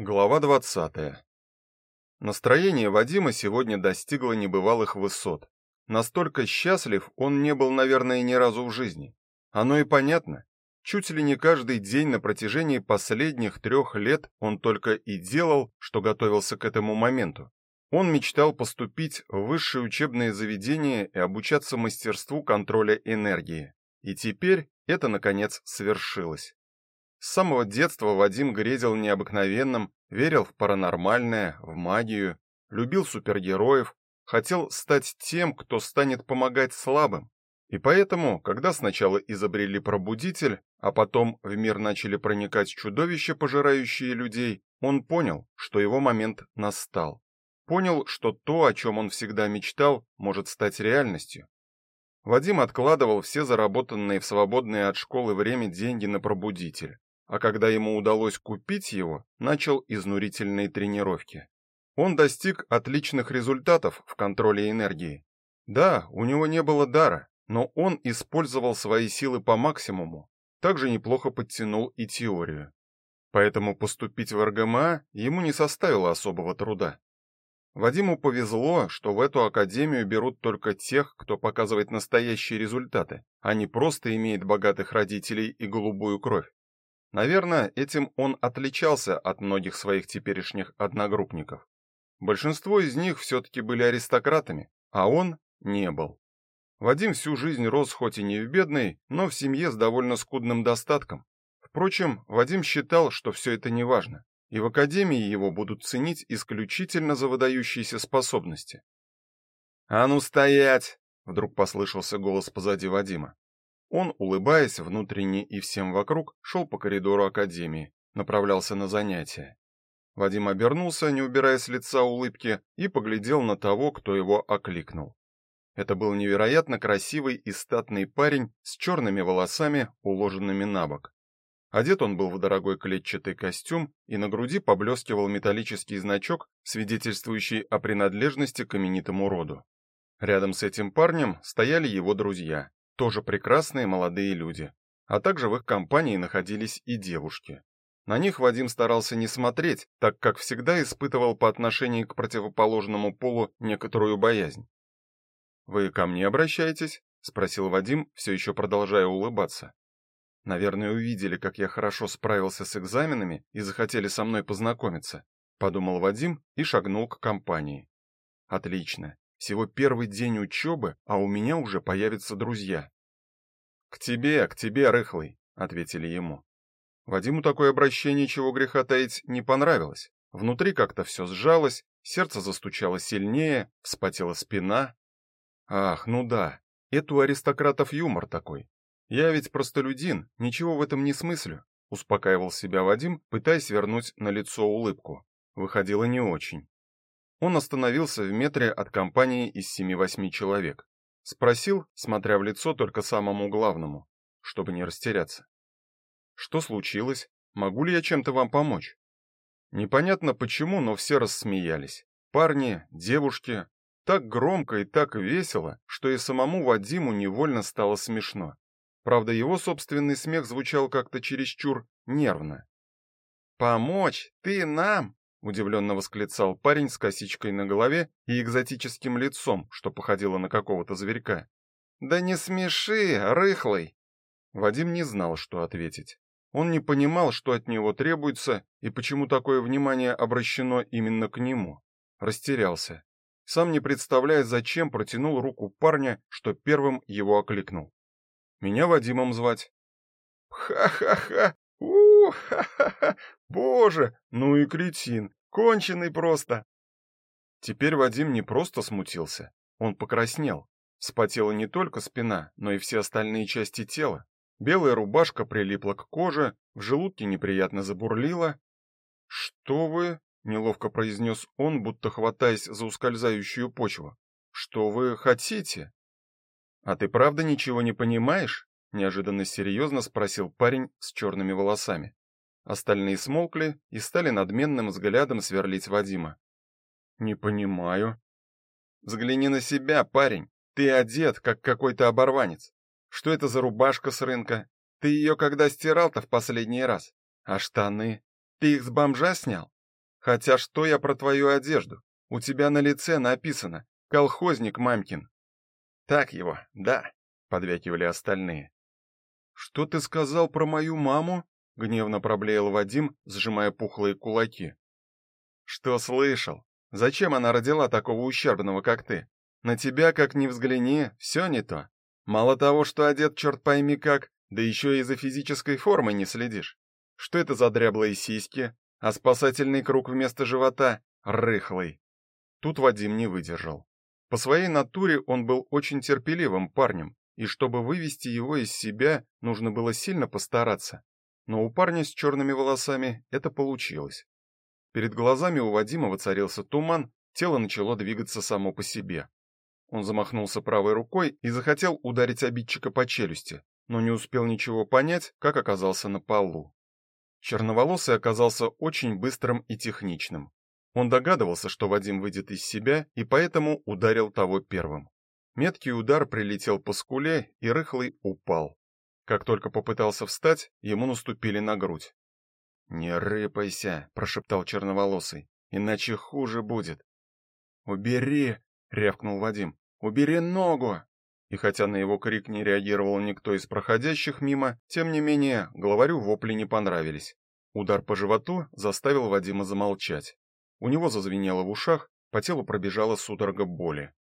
Глава 20. Настроение Вадима сегодня достигло небывалых высот. Настолько счастлив он не был, наверное, ни разу в жизни. Оно и понятно. Чуть ли не каждый день на протяжении последних трех лет он только и делал, что готовился к этому моменту. Он мечтал поступить в высшее учебное заведение и обучаться мастерству контроля энергии. И теперь это наконец свершилось. С самого детства Вадим грезил необыкновенным, верил в паранормальное, в магию, любил супергероев, хотел стать тем, кто станет помогать слабым. И поэтому, когда сначала изобрели пробудитель, а потом в мир начали проникать чудовища, пожирающие людей, он понял, что его момент настал. Понял, что то, о чем он всегда мечтал, может стать реальностью. Вадим откладывал все заработанные в свободное от школы время деньги на пробудитель а когда ему удалось купить его, начал изнурительные тренировки. Он достиг отличных результатов в контроле энергии. Да, у него не было дара, но он использовал свои силы по максимуму. Также неплохо подтянул и теорию. Поэтому поступить в РГМА ему не составило особого труда. Вадиму повезло, что в эту академию берут только тех, кто показывает настоящие результаты, а не просто имеет богатых родителей и голубую кровь. Наверное, этим он отличался от многих своих теперешних одногруппников. Большинство из них все таки были аристократами, а он не был. Вадим всю жизнь рос хоть и не в бедной, но в семье с довольно скудным достатком. Впрочем, Вадим считал, что все это не важно, и в академии его будут ценить исключительно за выдающиеся способности. "А ну стоять!" вдруг послышался голос позади Вадима. Он, улыбаясь внутренне и всем вокруг, шел по коридору академии, направлялся на занятия. Вадим обернулся, не убирая с лица улыбки, и поглядел на того, кто его окликнул. Это был невероятно красивый и статный парень с черными волосами, уложенными на бок. Одет он был в дорогой клетчатый костюм, и на груди поблескивал металлический значок, свидетельствующий о принадлежности к именитому роду. Рядом с этим парнем стояли его друзья тоже прекрасные молодые люди, а также в их компании находились и девушки. На них Вадим старался не смотреть, так как всегда испытывал по отношению к противоположному полу некоторую боязнь. Вы ко мне обращаетесь? спросил Вадим, все еще продолжая улыбаться. Наверное, увидели, как я хорошо справился с экзаменами и захотели со мной познакомиться, подумал Вадим и шагнул к компании. Отлично. Всего первый день учебы, а у меня уже появятся друзья. К тебе, к тебе, рыхлый, ответили ему. Вадиму такое обращение, чего греха таить, не понравилось. Внутри как-то все сжалось, сердце застучало сильнее, вспотела спина. Ах, ну да, это у аристократов юмор такой. Я ведь простолюдин, ничего в этом не смыслю, успокаивал себя Вадим, пытаясь вернуть на лицо улыбку. Выходило не очень. Он остановился в метре от компании из семи-восьми человек. Спросил, смотря в лицо только самому главному, чтобы не растеряться. Что случилось? Могу ли я чем-то вам помочь? Непонятно почему, но все рассмеялись. Парни, девушки, так громко и так весело, что и самому Вадиму невольно стало смешно. Правда, его собственный смех звучал как-то чересчур нервно. Помочь ты нам? Удивленно восклицал парень с косичкой на голове и экзотическим лицом, что походило на какого-то зверька. Да не смеши, рыхлый. Вадим не знал, что ответить. Он не понимал, что от него требуется и почему такое внимание обращено именно к нему. Растерялся. Сам не представляя, зачем протянул руку парня, что первым его окликнул. Меня Вадимом звать. Ха-ха-ха, у ха-ха-ха! Боже, ну и кретин, конченый просто. Теперь Вадим не просто смутился, он покраснел. Вспотела не только спина, но и все остальные части тела. Белая рубашка прилипла к коже, в желудке неприятно забурлило. "Что вы?" неловко произнес он, будто хватаясь за ускользающую почву. "Что вы хотите?" "А ты правда ничего не понимаешь?" неожиданно серьезно спросил парень с черными волосами. Остальные смолкли и стали надменным взглядом сверлить Вадима. Не понимаю. Взгляни на себя, парень. Ты одет как какой-то оборванец. Что это за рубашка с рынка? Ты ее когда стирал-то в последний раз? А штаны? Ты их с бомжа снял? Хотя что я про твою одежду? У тебя на лице написано «Колхозник Мамкин». Так его, да, подвякивали остальные. Что ты сказал про мою маму? Гневно проблеял Вадим, сжимая пухлые кулаки. Что слышал? Зачем она родила такого ущербного, как ты? На тебя, как ни взгляни, все не то. Мало того, что одет черт пойми как, да еще и за физической формой не следишь. Что это за дряблые сиськи, а спасательный круг вместо живота рыхлый. Тут Вадим не выдержал. По своей натуре он был очень терпеливым парнем, и чтобы вывести его из себя, нужно было сильно постараться. Но у парня с черными волосами это получилось. Перед глазами у Вадима воцарился туман, тело начало двигаться само по себе. Он замахнулся правой рукой и захотел ударить обидчика по челюсти, но не успел ничего понять, как оказался на полу. Черноволосый оказался очень быстрым и техничным. Он догадывался, что Вадим выйдет из себя, и поэтому ударил того первым. Меткий удар прилетел по скуле, и рыхлый упал. Как только попытался встать, ему наступили на грудь. "Не рыпайся", прошептал черноволосый, "иначе хуже будет". "Убери", рявкнул Вадим. "Убери ногу". И хотя на его крик не реагировал никто из проходящих мимо, тем не менее, главарю вопли не понравились. Удар по животу заставил Вадима замолчать. У него зазвенело в ушах, по телу пробежала судорога боли.